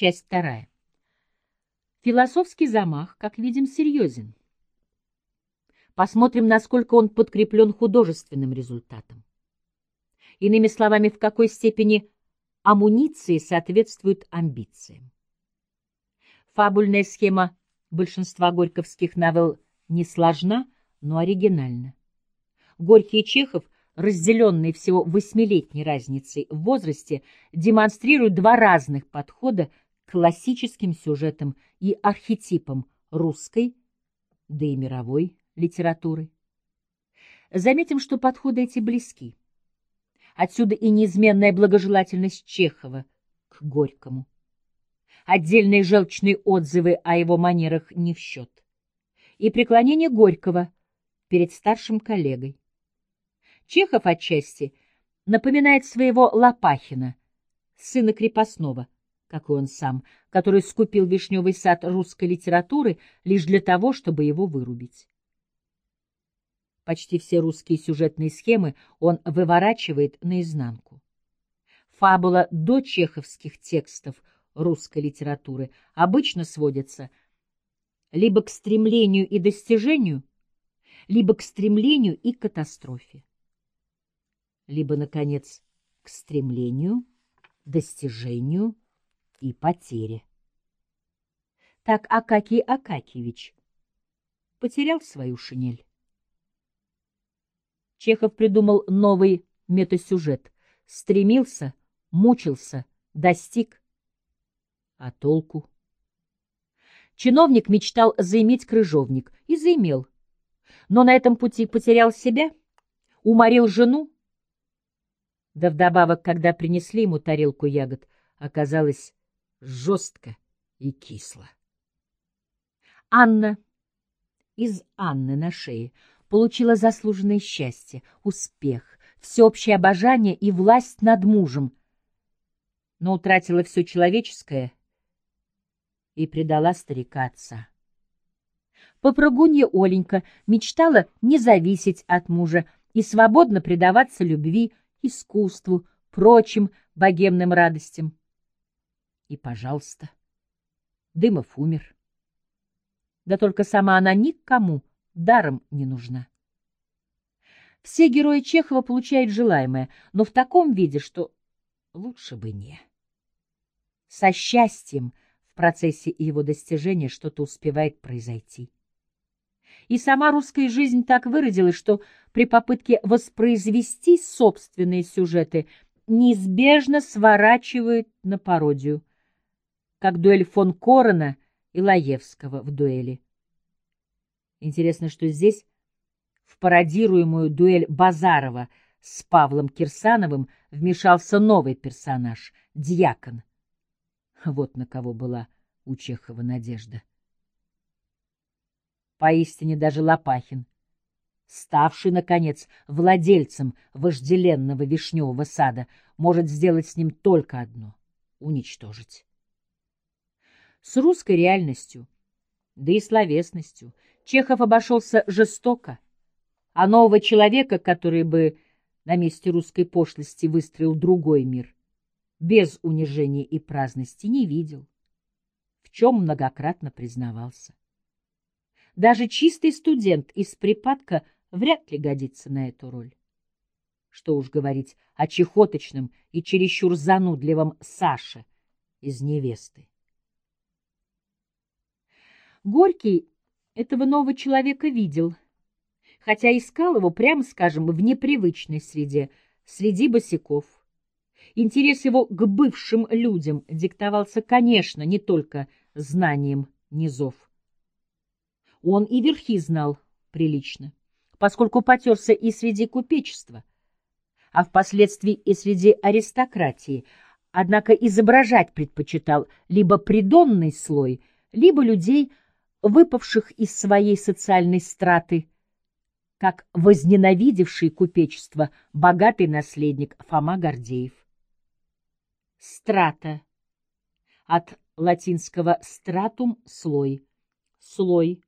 Часть вторая. Философский замах, как видим, серьезен. Посмотрим, насколько он подкреплен художественным результатом. Иными словами, в какой степени амуниции соответствуют амбициям. Фабульная схема большинства горьковских новелл не сложна, но оригинальна. Горький и Чехов, разделенные всего восьмилетней разницей в возрасте, демонстрируют два разных подхода классическим сюжетам и архетипам русской, да и мировой литературы. Заметим, что подходы эти близки. Отсюда и неизменная благожелательность Чехова к Горькому. Отдельные желчные отзывы о его манерах не в счет. И преклонение Горького перед старшим коллегой. Чехов отчасти напоминает своего Лопахина, сына крепостного, как и он сам, который скупил вишневый сад русской литературы лишь для того, чтобы его вырубить. Почти все русские сюжетные схемы он выворачивает наизнанку. Фабула до чеховских текстов русской литературы обычно сводится либо к стремлению и достижению, либо к стремлению и катастрофе, либо, наконец, к стремлению, достижению и потере. Так Акакий Акакиевич потерял свою шинель. Чехов придумал новый метасюжет. Стремился, мучился, достиг. А толку? Чиновник мечтал заиметь крыжовник и заимел. Но на этом пути потерял себя, уморил жену. Да вдобавок, когда принесли ему тарелку ягод, оказалось жестко и кисло. Анна из Анны на шее получила заслуженное счастье, успех, всеобщее обожание и власть над мужем, но утратила все человеческое и предала старика отца. Попрыгунья Оленька мечтала не зависеть от мужа и свободно предаваться любви, искусству, прочим богемным радостям. И, пожалуйста, Дымов умер. Да только сама она никому даром не нужна. Все герои Чехова получают желаемое, но в таком виде, что лучше бы не. Со счастьем в процессе его достижения что-то успевает произойти. И сама русская жизнь так выродилась, что при попытке воспроизвести собственные сюжеты неизбежно сворачивает на пародию, как дуэль фон Корона и Лаевского в дуэли. Интересно, что здесь в пародируемую дуэль Базарова с Павлом Кирсановым вмешался новый персонаж — Дьякон. Вот на кого была у Чехова надежда. Поистине даже Лопахин, ставший, наконец, владельцем вожделенного вишневого сада, может сделать с ним только одно — уничтожить. С русской реальностью, да и словесностью — Чехов обошелся жестоко, а нового человека, который бы на месте русской пошлости выстроил другой мир, без унижения и праздности, не видел, в чем многократно признавался. Даже чистый студент из припадка вряд ли годится на эту роль. Что уж говорить о чехоточном и чересчур занудливом Саше из «Невесты». Горький этого нового человека видел, хотя искал его, прямо скажем, в непривычной среде, среди босиков. Интерес его к бывшим людям диктовался, конечно, не только знанием низов. Он и верхи знал прилично, поскольку потерся и среди купечества, а впоследствии и среди аристократии, однако изображать предпочитал либо придонный слой, либо людей, выпавших из своей социальной страты, как возненавидевший купечество богатый наследник Фома Гордеев. Страта. От латинского stratum — слой. Слой.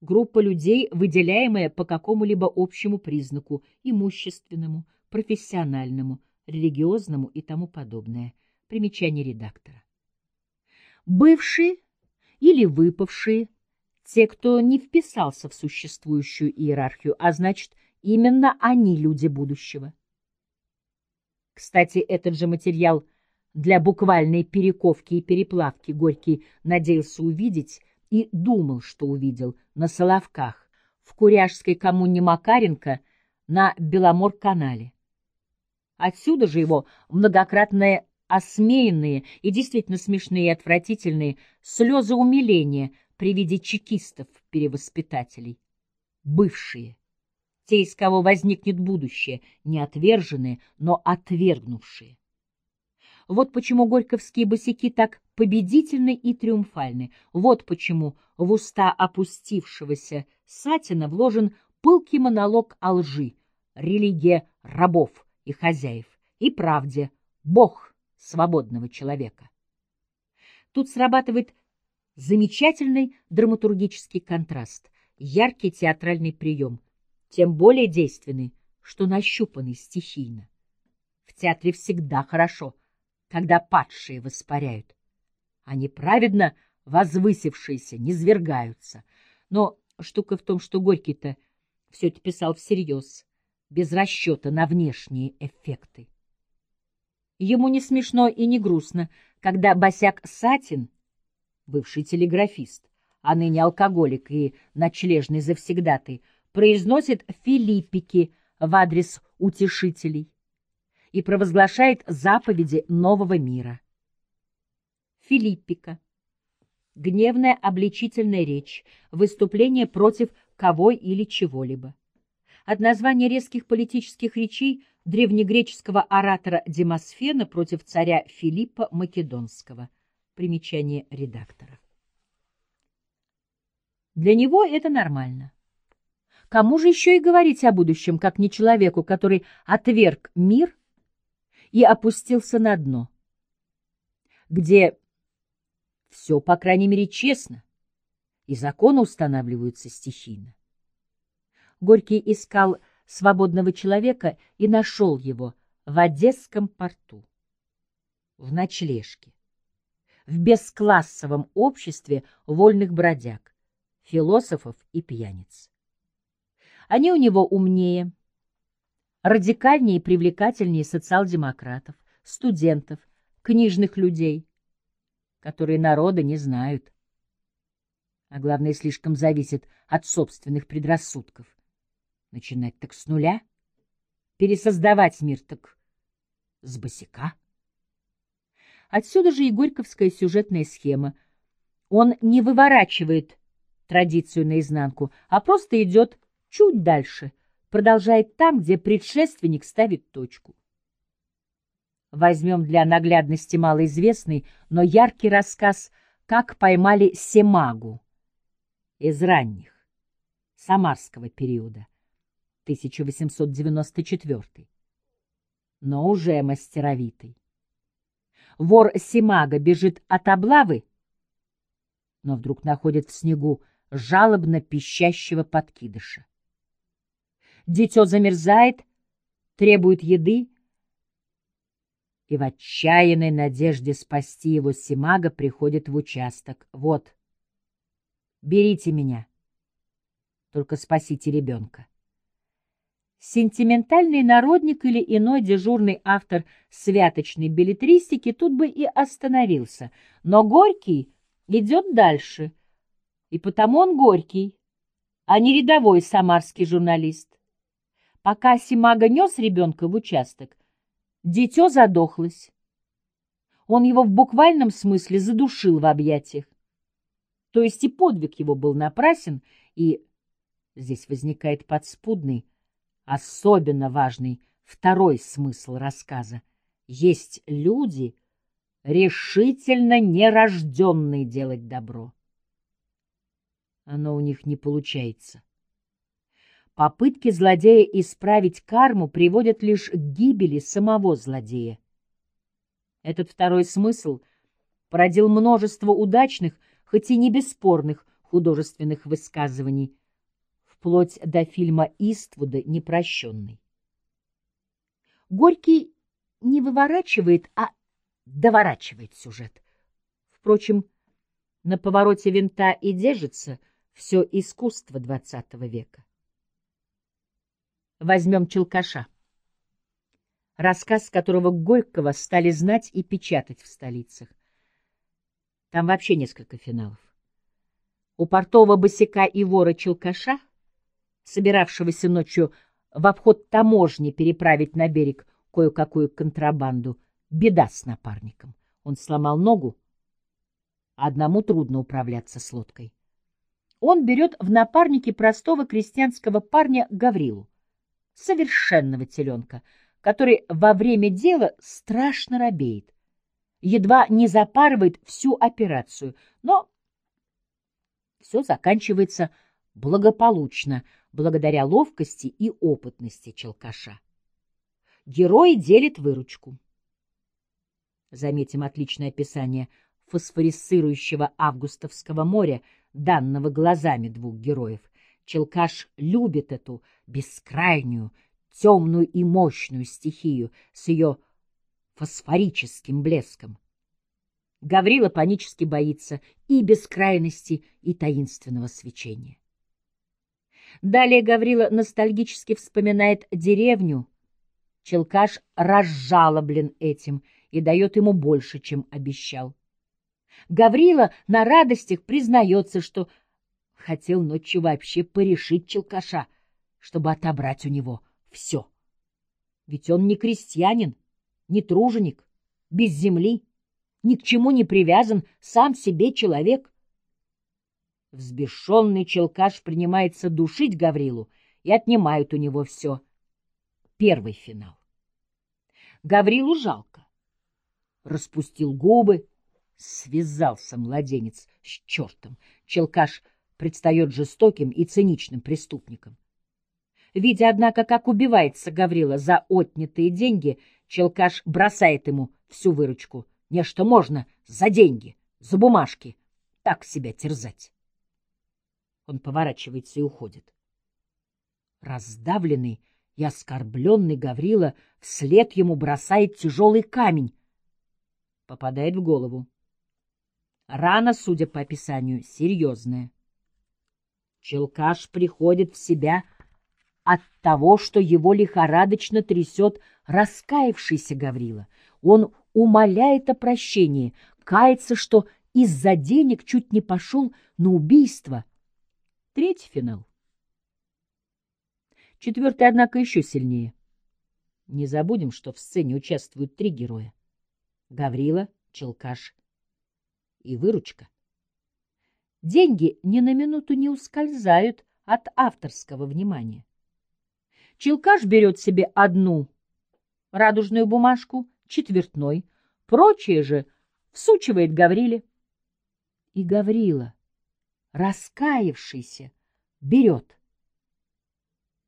Группа людей, выделяемая по какому-либо общему признаку, имущественному, профессиональному, религиозному и тому подобное. Примечание редактора. Бывшие или выпавшие, те, кто не вписался в существующую иерархию, а значит, именно они люди будущего. Кстати, этот же материал для буквальной перековки и переплавки Горький надеялся увидеть и думал, что увидел на Соловках, в Куряжской коммуне Макаренко на Беломор-канале. Отсюда же его многократные осмеянные и действительно смешные и отвратительные слезы умиления при виде чекистов-перевоспитателей. Бывшие, те, из кого возникнет будущее, не отверженные, но отвергнувшие. Вот почему горьковские босяки так победительны и триумфальны. Вот почему в уста опустившегося Сатина вложен пылкий монолог о лжи, религия рабов и хозяев, и правде, Бог свободного человека. Тут срабатывает замечательный драматургический контраст, яркий театральный прием, тем более действенный, что нащупанный стихийно. В театре всегда хорошо, когда падшие воспаряют. Они праведно возвысившиеся не свергаются. Но штука в том, что Горький-то все это писал всерьез, без расчета на внешние эффекты. Ему не смешно и не грустно, когда босяк Сатин, бывший телеграфист, а ныне алкоголик и ночлежный завсегдатый, произносит филиппики в адрес утешителей и провозглашает заповеди нового мира. Филиппика. Гневная обличительная речь, выступление против кого или чего-либо. От названия резких политических речей древнегреческого оратора Демосфена против царя Филиппа Македонского. Примечание редактора. Для него это нормально. Кому же еще и говорить о будущем, как не человеку, который отверг мир и опустился на дно, где все, по крайней мере, честно, и законы устанавливаются стихийно. Горький искал свободного человека и нашел его в Одесском порту, в ночлежке, в бесклассовом обществе вольных бродяг, философов и пьяниц. Они у него умнее, радикальнее и привлекательнее социал-демократов, студентов, книжных людей, которые народа не знают, а главное, слишком зависит от собственных предрассудков. Начинать так с нуля? Пересоздавать мир так с босика? Отсюда же и горьковская сюжетная схема. Он не выворачивает традицию наизнанку, а просто идет чуть дальше, продолжает там, где предшественник ставит точку. Возьмем для наглядности малоизвестный, но яркий рассказ «Как поймали Семагу» из ранних, самарского периода. 1894, но уже мастеровитый. Вор Симага бежит от облавы, но вдруг находит в снегу жалобно пищащего подкидыша. Дитё замерзает, требует еды, и в отчаянной надежде спасти его Симага приходит в участок. Вот, берите меня, только спасите ребенка. Сентиментальный народник или иной дежурный автор святочной билетристики тут бы и остановился, но Горький идет дальше, и потому он Горький, а не рядовой самарский журналист. Пока Симага нес ребенка в участок, дитё задохлось. Он его в буквальном смысле задушил в объятиях. То есть и подвиг его был напрасен, и здесь возникает подспудный, Особенно важный второй смысл рассказа. Есть люди, решительно нерожденные делать добро. Оно у них не получается. Попытки злодея исправить карму приводят лишь к гибели самого злодея. Этот второй смысл породил множество удачных, хоть и не бесспорных художественных высказываний, вплоть до фильма Иствуда «Непрощенный». Горький не выворачивает, а доворачивает сюжет. Впрочем, На повороте винта и держится все искусство двадцатого века. Возьмем Челкаша. Рассказ, которого Горького стали знать и печатать в столицах. Там вообще несколько финалов. У портового босика и вора Челкаша, собиравшегося ночью в обход таможни переправить на берег кое-какую контрабанду, беда с напарником. Он сломал ногу, одному трудно управляться с лодкой. Он берет в напарники простого крестьянского парня Гаврилу, совершенного теленка, который во время дела страшно робеет, едва не запарывает всю операцию, но все заканчивается благополучно, благодаря ловкости и опытности челкаша. Герой делит выручку. Заметим отличное описание фосфорисцирующего августовского моря, данного глазами двух героев. Челкаш любит эту бескрайнюю, темную и мощную стихию с ее фосфорическим блеском. Гаврила панически боится и бескрайности, и таинственного свечения. Далее Гаврила ностальгически вспоминает деревню. Челкаш разжалоблен этим и дает ему больше, чем обещал. Гаврила на радостях признается, что хотел ночью вообще порешить Челкаша, чтобы отобрать у него все. Ведь он не крестьянин, не труженик, без земли, ни к чему не привязан, сам себе человек. Взбешенный Челкаш принимается душить Гаврилу и отнимают у него все. Первый финал. Гаврилу жалко. Распустил губы, связался младенец с чертом. Челкаш предстает жестоким и циничным преступником. Видя, однако, как убивается Гаврила за отнятые деньги, Челкаш бросает ему всю выручку. Нечто можно за деньги, за бумажки, так себя терзать. Он поворачивается и уходит. Раздавленный и оскорбленный Гаврила вслед ему бросает тяжелый камень. Попадает в голову. Рана, судя по описанию, серьезная. Челкаш приходит в себя от того, что его лихорадочно трясет раскаявшийся Гаврила. Он умоляет о прощении, кается, что из-за денег чуть не пошел на убийство. Третий финал. Четвертый, однако, еще сильнее. Не забудем, что в сцене участвуют три героя. Гаврила, Челкаш и Выручка. Деньги ни на минуту не ускользают от авторского внимания. Челкаш берет себе одну радужную бумажку, четвертной, прочее же всучивает Гавриле. И Гаврила, раскаявшийся, берет.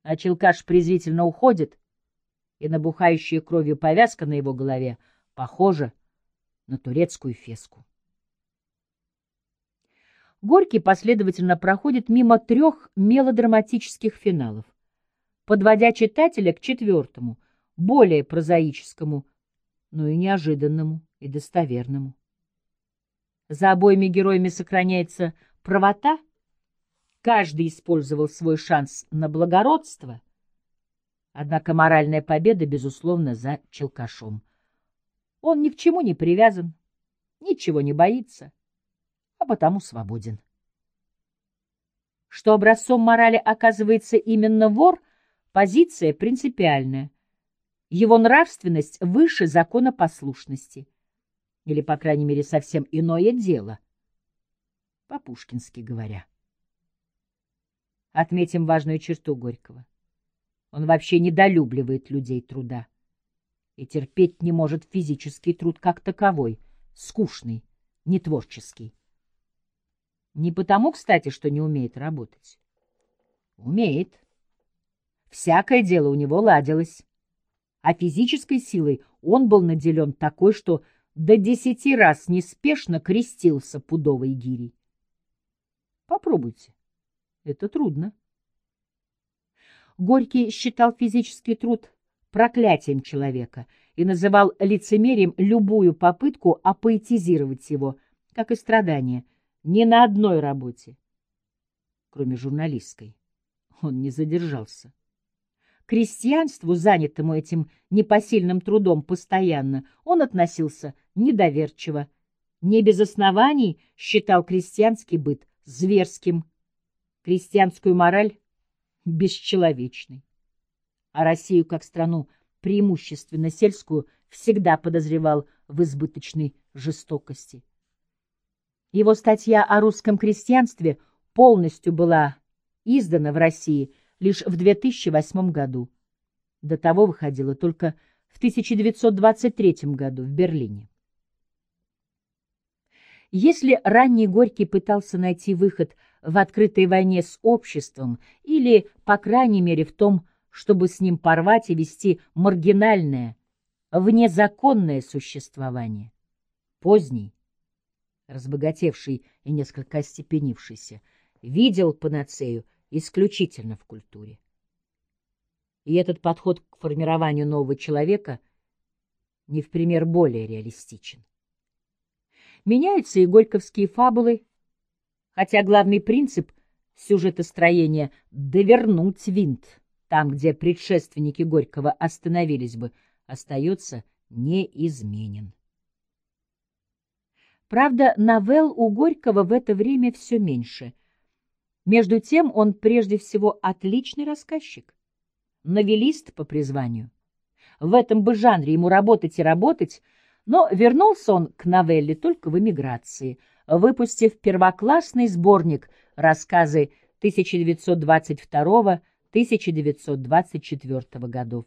А Челкаш презрительно уходит, и набухающая кровью повязка на его голове похожа на турецкую феску. Горький последовательно проходит мимо трех мелодраматических финалов, подводя читателя к четвертому, более прозаическому, но и неожиданному и достоверному. За обоими героями сохраняется правота, каждый использовал свой шанс на благородство, однако моральная победа, безусловно, за Челкашом. Он ни к чему не привязан, ничего не боится, а потому свободен. Что образцом морали оказывается именно вор, позиция принципиальная. Его нравственность выше закона послушности. Или, по крайней мере, совсем иное дело, по-пушкински говоря. Отметим важную черту Горького. Он вообще недолюбливает людей труда и терпеть не может физический труд как таковой, скучный, нетворческий. Не потому, кстати, что не умеет работать. Умеет. Всякое дело у него ладилось. А физической силой он был наделен такой, что до десяти раз неспешно крестился пудовой гирей. Попробуйте. Это трудно. Горький считал физический труд проклятием человека и называл лицемерием любую попытку апоэтизировать его, как и страдания — ни на одной работе, кроме журналистской, он не задержался. крестьянству, занятому этим непосильным трудом постоянно, он относился недоверчиво, не без оснований считал крестьянский быт зверским, крестьянскую мораль бесчеловечной. А Россию как страну, преимущественно сельскую, всегда подозревал в избыточной жестокости. Его статья о русском крестьянстве полностью была издана в России лишь в 2008 году. До того выходила только в 1923 году в Берлине. Если ранний Горький пытался найти выход в открытой войне с обществом или, по крайней мере, в том, чтобы с ним порвать и вести маргинальное, внезаконное существование, поздний, разбогатевший и несколько остепенившийся, видел панацею исключительно в культуре. И этот подход к формированию нового человека не в пример более реалистичен. Меняются и горьковские фабулы, хотя главный принцип сюжетостроения — довернуть винт там, где предшественники Горького остановились бы, остается неизменен. Правда, новелл у Горького в это время все меньше. Между тем он прежде всего отличный рассказчик, новелист по призванию. В этом бы жанре ему работать и работать, но вернулся он к новелле только в эмиграции, выпустив первоклассный сборник рассказы 1922-1924 годов,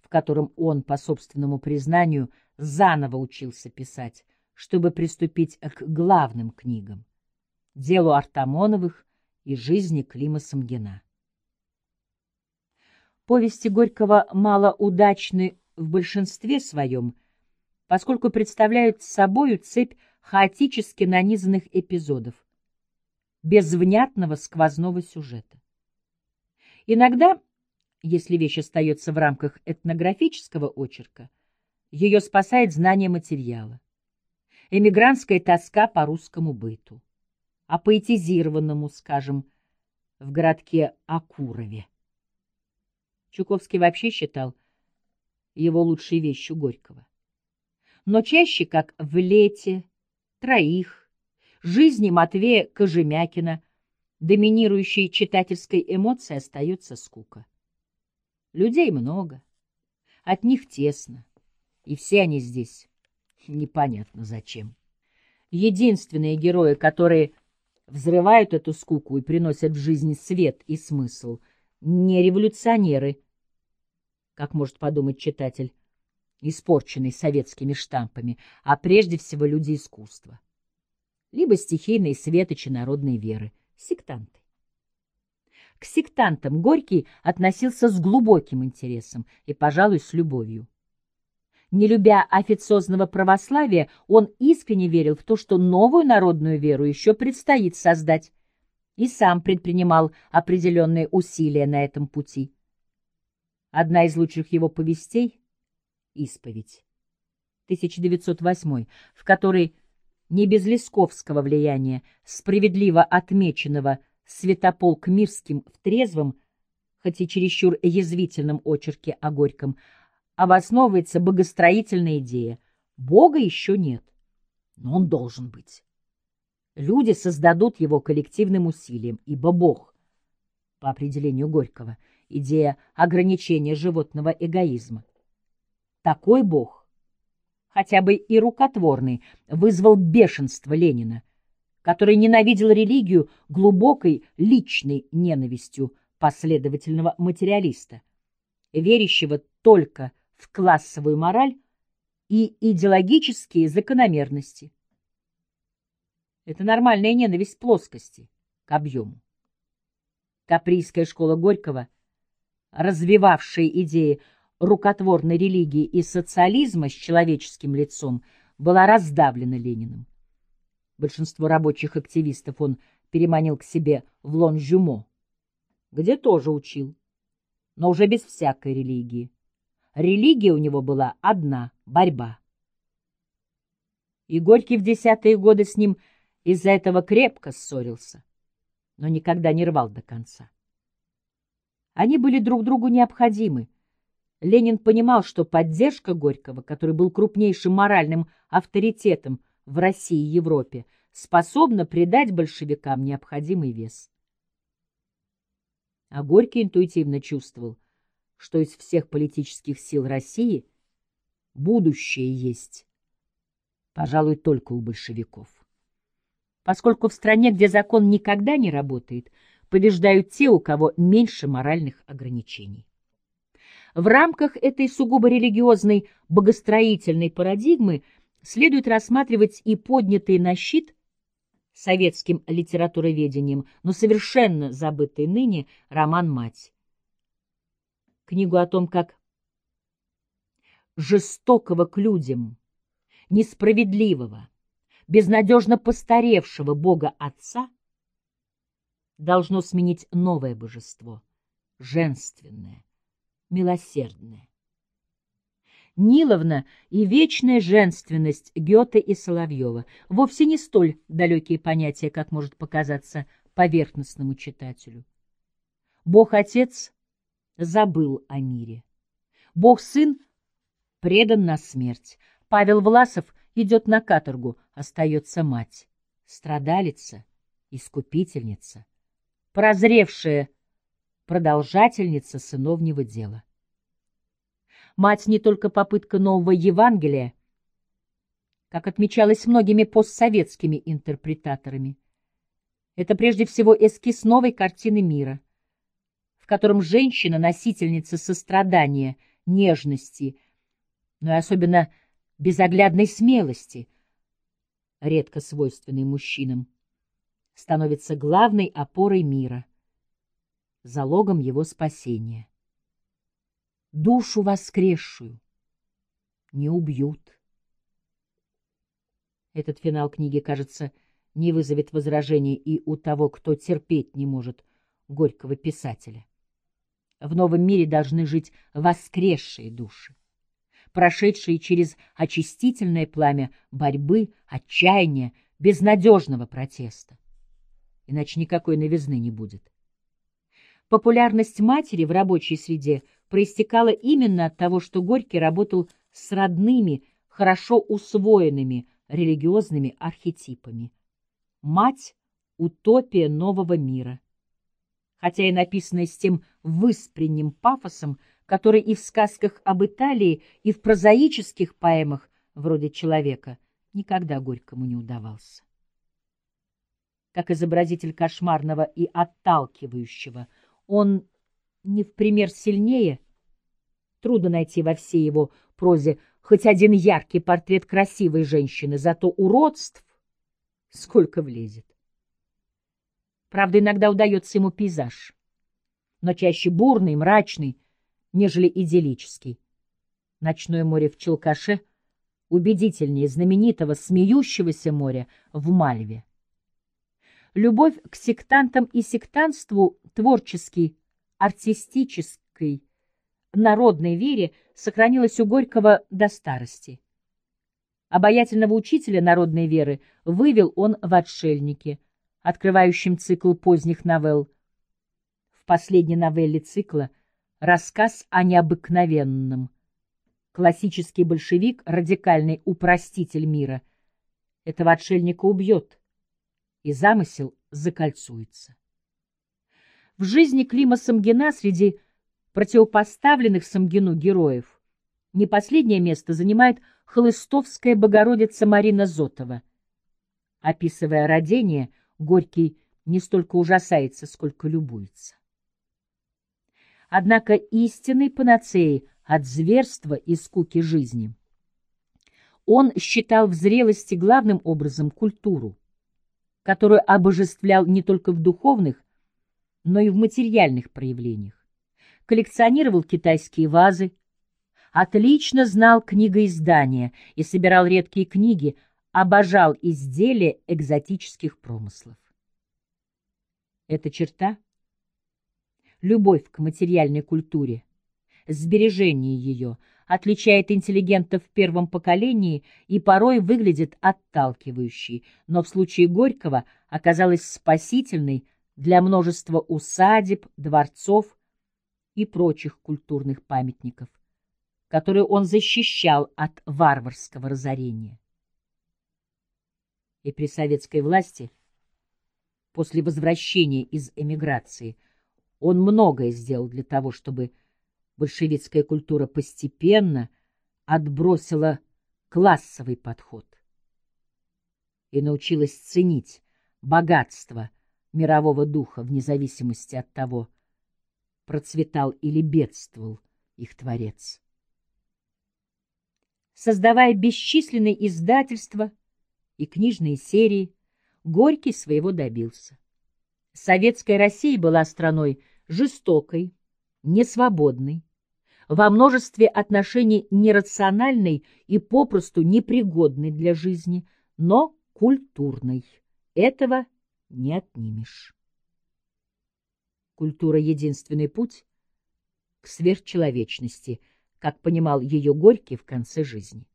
в котором он, по собственному признанию, заново учился писать, чтобы приступить к главным книгам — делу Артамоновых и жизни Клима Самгина. Повести Горького малоудачны в большинстве своем, поскольку представляют собою цепь хаотически нанизанных эпизодов, без внятного сквозного сюжета. Иногда, если вещь остается в рамках этнографического очерка, ее спасает знание материала эмигрантская тоска по русскому быту, а поэтизированному, скажем, в городке Акурове. Чуковский вообще считал его лучшей вещью Горького. Но чаще, как в «Лете», «Троих», «Жизни» Матвея Кожемякина, доминирующей читательской эмоцией остается скука. Людей много, от них тесно, и все они здесь Непонятно зачем. Единственные герои, которые взрывают эту скуку и приносят в жизнь свет и смысл, не революционеры, как может подумать читатель, испорченный советскими штампами, а прежде всего люди искусства. Либо стихийные светочи народной веры, сектанты. К сектантам Горький относился с глубоким интересом и, пожалуй, с любовью. Не любя официозного православия, он искренне верил в то, что новую народную веру еще предстоит создать, и сам предпринимал определенные усилия на этом пути. Одна из лучших его повестей — «Исповедь», 1908, в которой не без лесковского влияния, справедливо отмеченного Святополк Мирским в трезвом, хоть и чересчур язвительном очерке о Горьком, обосновывается богостроительная идея. Бога еще нет, но он должен быть. Люди создадут его коллективным усилием, ибо Бог, по определению Горького, идея ограничения животного эгоизма. Такой Бог, хотя бы и рукотворный, вызвал бешенство Ленина, который ненавидел религию глубокой личной ненавистью последовательного материалиста, верящего только в классовую мораль и идеологические закономерности. Это нормальная ненависть плоскости к объему. Каприйская школа Горького, развивавшая идеи рукотворной религии и социализма с человеческим лицом, была раздавлена Лениным. Большинство рабочих активистов он переманил к себе в Лон-Жюмо, где тоже учил, но уже без всякой религии. Религия у него была одна — борьба. И Горький в десятые годы с ним из-за этого крепко ссорился, но никогда не рвал до конца. Они были друг другу необходимы. Ленин понимал, что поддержка Горького, который был крупнейшим моральным авторитетом в России и Европе, способна придать большевикам необходимый вес. А Горький интуитивно чувствовал, что из всех политических сил России будущее есть, пожалуй, только у большевиков. Поскольку в стране, где закон никогда не работает, побеждают те, у кого меньше моральных ограничений. В рамках этой сугубо религиозной богостроительной парадигмы следует рассматривать и поднятые на щит советским литературоведением, но совершенно забытый ныне роман «Мать». Книгу о том, как жестокого к людям, несправедливого, безнадежно постаревшего Бога Отца должно сменить новое божество, женственное, милосердное. Ниловна и вечная женственность Гёте и Соловьева вовсе не столь далекие понятия, как может показаться поверхностному читателю. Бог-Отец забыл о мире. Бог-Сын предан на смерть. Павел Власов идет на каторгу, остается мать, страдалица, искупительница, прозревшая продолжательница сыновнего дела. Мать не только попытка нового Евангелия, как отмечалось многими постсоветскими интерпретаторами. Это прежде всего эскиз новой картины мира, в котором женщина, носительница сострадания, нежности, но и особенно безоглядной смелости, редко свойственной мужчинам, становится главной опорой мира, залогом его спасения. Душу воскресшую не убьют. Этот финал книги, кажется, не вызовет возражений и у того, кто терпеть не может горького писателя. В новом мире должны жить воскресшие души прошедшие через очистительное пламя борьбы, отчаяния, безнадежного протеста. Иначе никакой новизны не будет. Популярность матери в рабочей среде проистекала именно от того, что Горький работал с родными, хорошо усвоенными религиозными архетипами. Мать — утопия нового мира. Хотя и написанная с тем выспренним пафосом, который и в сказках об Италии, и в прозаических поэмах вроде «Человека» никогда Горькому не удавался. Как изобразитель кошмарного и отталкивающего, он не в пример сильнее, трудно найти во всей его прозе хоть один яркий портрет красивой женщины, зато уродств сколько влезет. Правда, иногда удается ему пейзаж, но чаще бурный, мрачный, нежели идиллический. Ночное море в Челкаше убедительнее знаменитого смеющегося моря в Мальве. Любовь к сектантам и сектантству творческий, артистической, народной вере сохранилась у Горького до старости. Обаятельного учителя народной веры вывел он в «Отшельнике», открывающем цикл поздних новелл. В последней новелле цикла – Рассказ о необыкновенном. Классический большевик, радикальный упроститель мира, этого отшельника убьет, и замысел закольцуется. В жизни Клима Самгина среди противопоставленных Самгину героев не последнее место занимает хлыстовская богородица Марина Зотова. Описывая родение, Горький не столько ужасается, сколько любуется. Однако истинной панацеей от зверства и скуки жизни он считал в зрелости главным образом культуру, которую обожествлял не только в духовных, но и в материальных проявлениях. Коллекционировал китайские вазы, отлично знал книгоиздания и собирал редкие книги, обожал изделия экзотических промыслов. Эта черта — любовь к материальной культуре, сбережение ее, отличает интеллигентов в первом поколении и порой выглядит отталкивающей, но в случае Горького оказалась спасительной для множества усадеб, дворцов и прочих культурных памятников, которые он защищал от варварского разорения. И при советской власти, после возвращения из эмиграции, он многое сделал для того, чтобы большевистская культура постепенно отбросила классовый подход и научилась ценить богатство мирового духа вне зависимости от того, процветал или бедствовал их творец. Создавая бесчисленные издательства и книжные серии, Горький своего добился. Советская Россия была страной жестокой, несвободной, во множестве отношений нерациональной и попросту непригодной для жизни, но культурной. Этого не отнимешь. Культура — единственный путь к сверхчеловечности, как понимал ее Горький в конце жизни.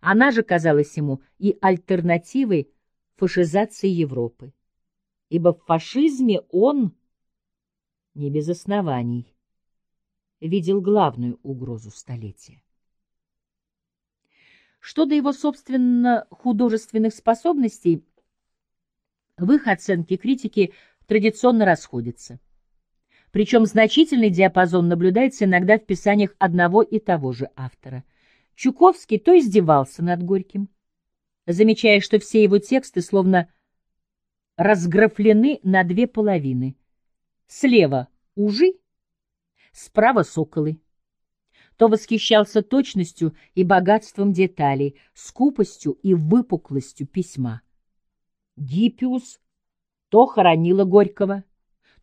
Она же казалась ему и альтернативой фашизации Европы, ибо в фашизме он не без оснований, видел главную угрозу столетия. Что до его, собственно, художественных способностей, в их оценке критики традиционно расходятся. Причем значительный диапазон наблюдается иногда в писаниях одного и того же автора. Чуковский то издевался над Горьким, замечая, что все его тексты словно разграфлены на две половины — Слева — ужи, справа — соколы. То восхищался точностью и богатством деталей, скупостью и выпуклостью письма. Гиппиус то хоронила Горького,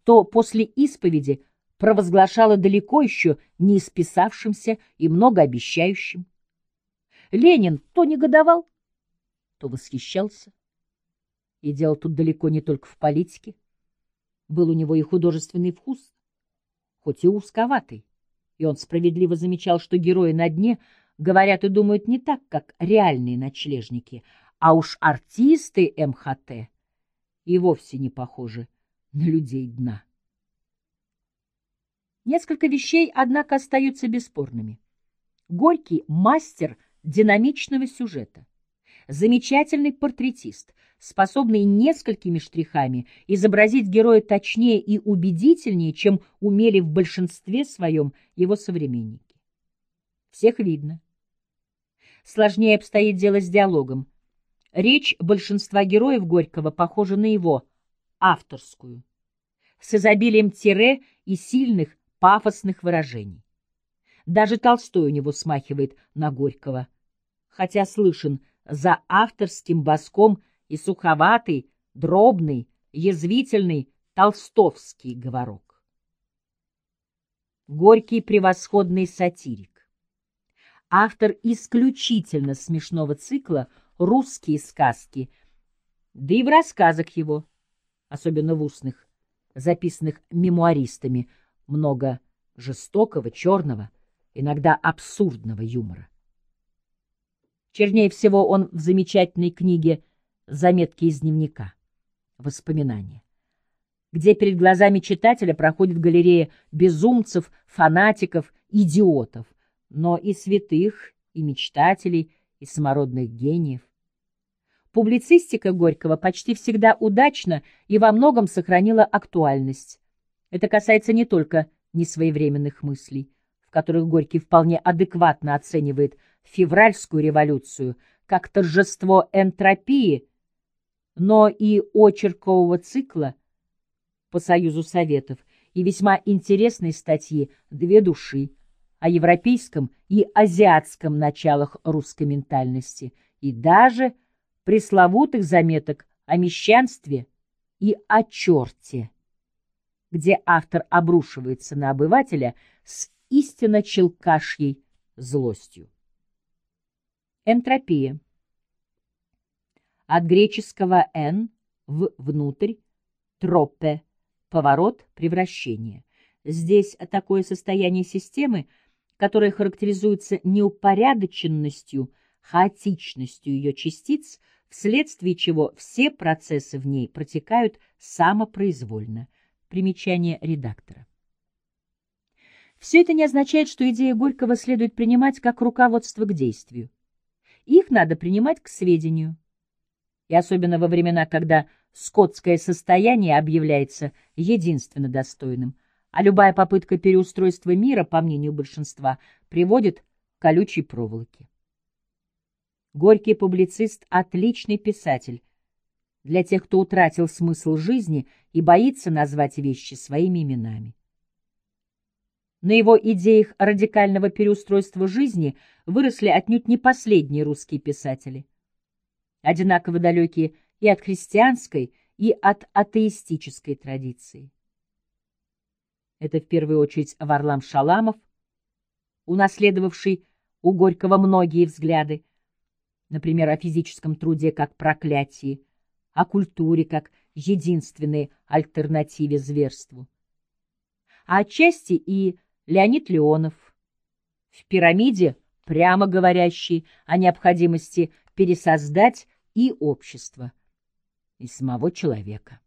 то после исповеди провозглашала далеко еще не исписавшимся и многообещающим. Ленин то негодовал, то восхищался. И дело тут далеко не только в политике. Был у него и художественный вкус, хоть и узковатый, и он справедливо замечал, что герои на дне говорят и думают не так, как реальные ночлежники, а уж артисты МХТ и вовсе не похожи на людей дна. Несколько вещей, однако, остаются бесспорными. Горький — мастер динамичного сюжета, замечательный портретист, способный несколькими штрихами изобразить героя точнее и убедительнее, чем умели в большинстве своем его современники. Всех видно. Сложнее обстоит дело с диалогом. Речь большинства героев Горького похожа на его, авторскую, с изобилием тире и сильных пафосных выражений. Даже Толстой у него смахивает на Горького, хотя слышен за авторским боском и суховатый, дробный, язвительный толстовский говорок. Горький превосходный сатирик. Автор исключительно смешного цикла «Русские сказки», да и в рассказах его, особенно в устных, записанных мемуаристами, много жестокого, черного, иногда абсурдного юмора. Чернее всего он в замечательной книге заметки из дневника, воспоминания, где перед глазами читателя проходит галерея безумцев, фанатиков, идиотов, но и святых, и мечтателей, и самородных гениев. Публицистика Горького почти всегда удачна и во многом сохранила актуальность. Это касается не только несвоевременных мыслей, в которых Горький вполне адекватно оценивает февральскую революцию как торжество энтропии но и очеркового цикла по Союзу Советов и весьма интересной статьи «Две души» о европейском и азиатском началах русской ментальности и даже пресловутых заметок о мещанстве и о черте, где автор обрушивается на обывателя с истинно челкашьей злостью. Энтропия от греческого «эн» в «внутрь», «тропе», «поворот», «превращение». Здесь такое состояние системы, которая характеризуется неупорядоченностью, хаотичностью ее частиц, вследствие чего все процессы в ней протекают самопроизвольно. Примечание редактора. Все это не означает, что идеи Горького следует принимать как руководство к действию. Их надо принимать к сведению. И особенно во времена, когда скотское состояние объявляется единственно достойным, а любая попытка переустройства мира, по мнению большинства, приводит к колючей проволоке. Горький публицист — отличный писатель для тех, кто утратил смысл жизни и боится назвать вещи своими именами. На его идеях радикального переустройства жизни выросли отнюдь не последние русские писатели, одинаково далекие и от христианской, и от атеистической традиции. Это в первую очередь Варлам Шаламов, унаследовавший у Горького многие взгляды, например, о физическом труде как проклятии, о культуре как единственной альтернативе зверству. А отчасти и Леонид Леонов в «Пирамиде», прямо говорящий о необходимости пересоздать и общество, и самого человека.